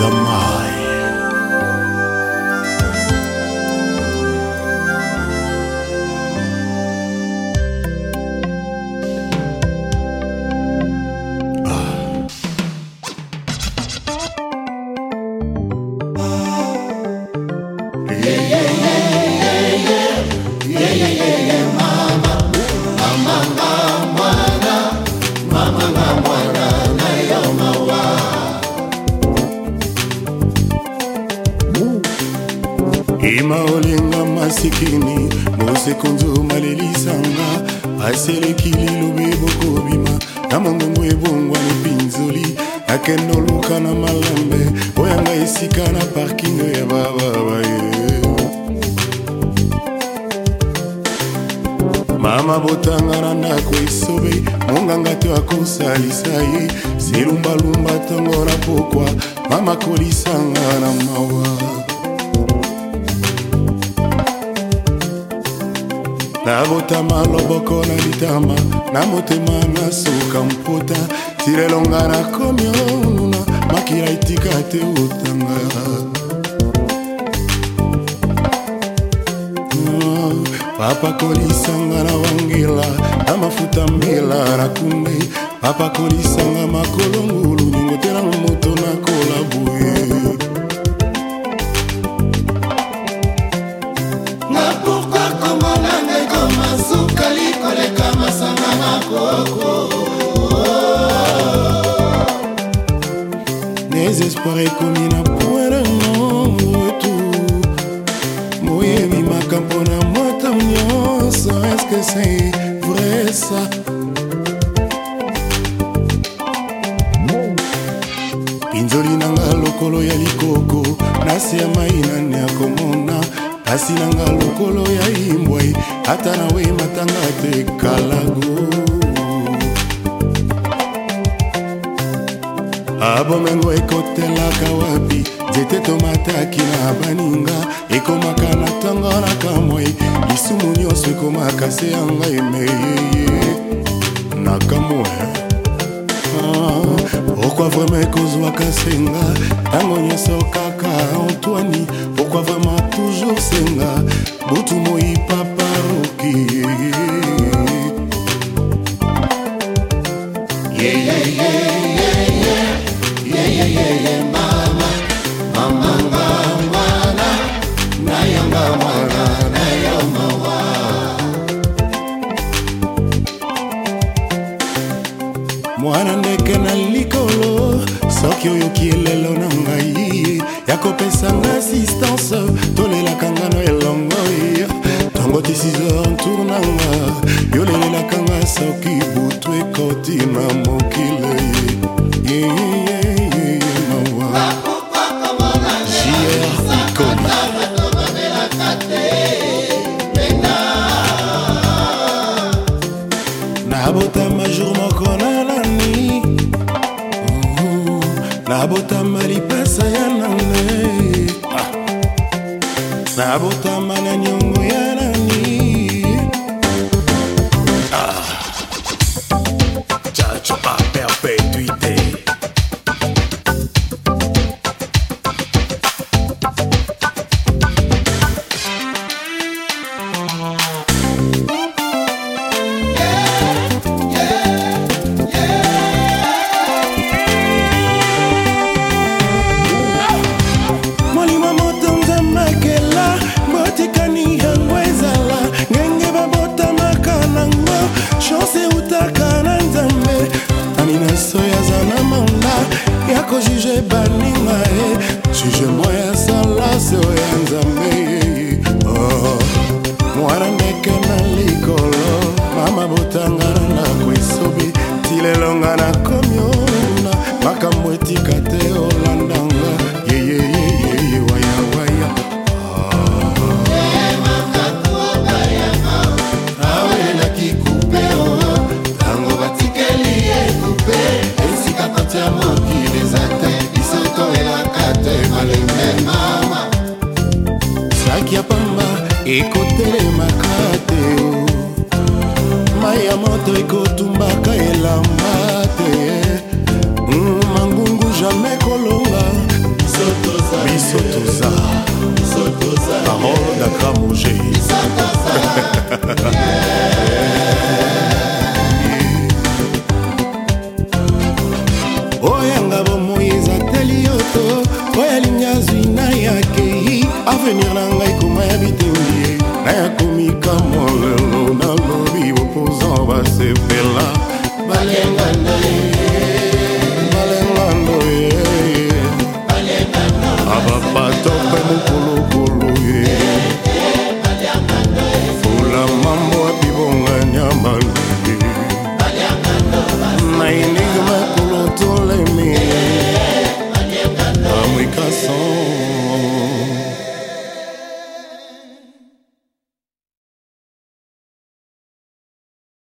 a mine. nga masikini bosekonzo malelisanga aseleki lilobi bokobima na mongongo ebongwani mpinzoli nakende oluka na malambe oyanga esika na parking ya bababaye mama botanga na ndako esobe monganga to akosalisa ye selumbalumba ntongo na pokwa mama kolisanga na mawa nabotama loboko na litama na motema nasuka mpota tirelonga nakomi onuna makila etika te otanga ah, papa kolisanga na wangila na mafuta mbila na kumbi papa kolisanga makolongulu ningo te nango désespoir ekomi na point nango etu moyebi makambo na mwata nyonso eske se vrai ça pinzoli nanga lokolo ya likoko na se ya mai nani akomona kasi nanga lokolo ya imbwai ata nawe matanga te kalago abomengo ah, ekotelaka wapi nzete tomataki na baninga ekomaka na ntango na kamwai lisumu nyonso ekomaka se ya ngai meyeye na kamwa ah, pourkui vraimen ekozwaka senga ntango nyonso kaka antoine pourkui vraimen toujours senga butu moi paparoki yeah, yeah, yeah. wana ndeke na likolo soki oyoki elelo na ngai ya kopesanga assistance nabotama lipasa ya nanga ah. nabotama na nyonso biso yazala maula ya kojuge baninga ye jugemo ya salase oyo ya nzambe oh, mwana ndeke ekotelemaka te mai ya moto ekotumbaka elamba nayakomika molelo nalobi opozan basepela balenga na eh, balenga ndoye eh, eh. abapatope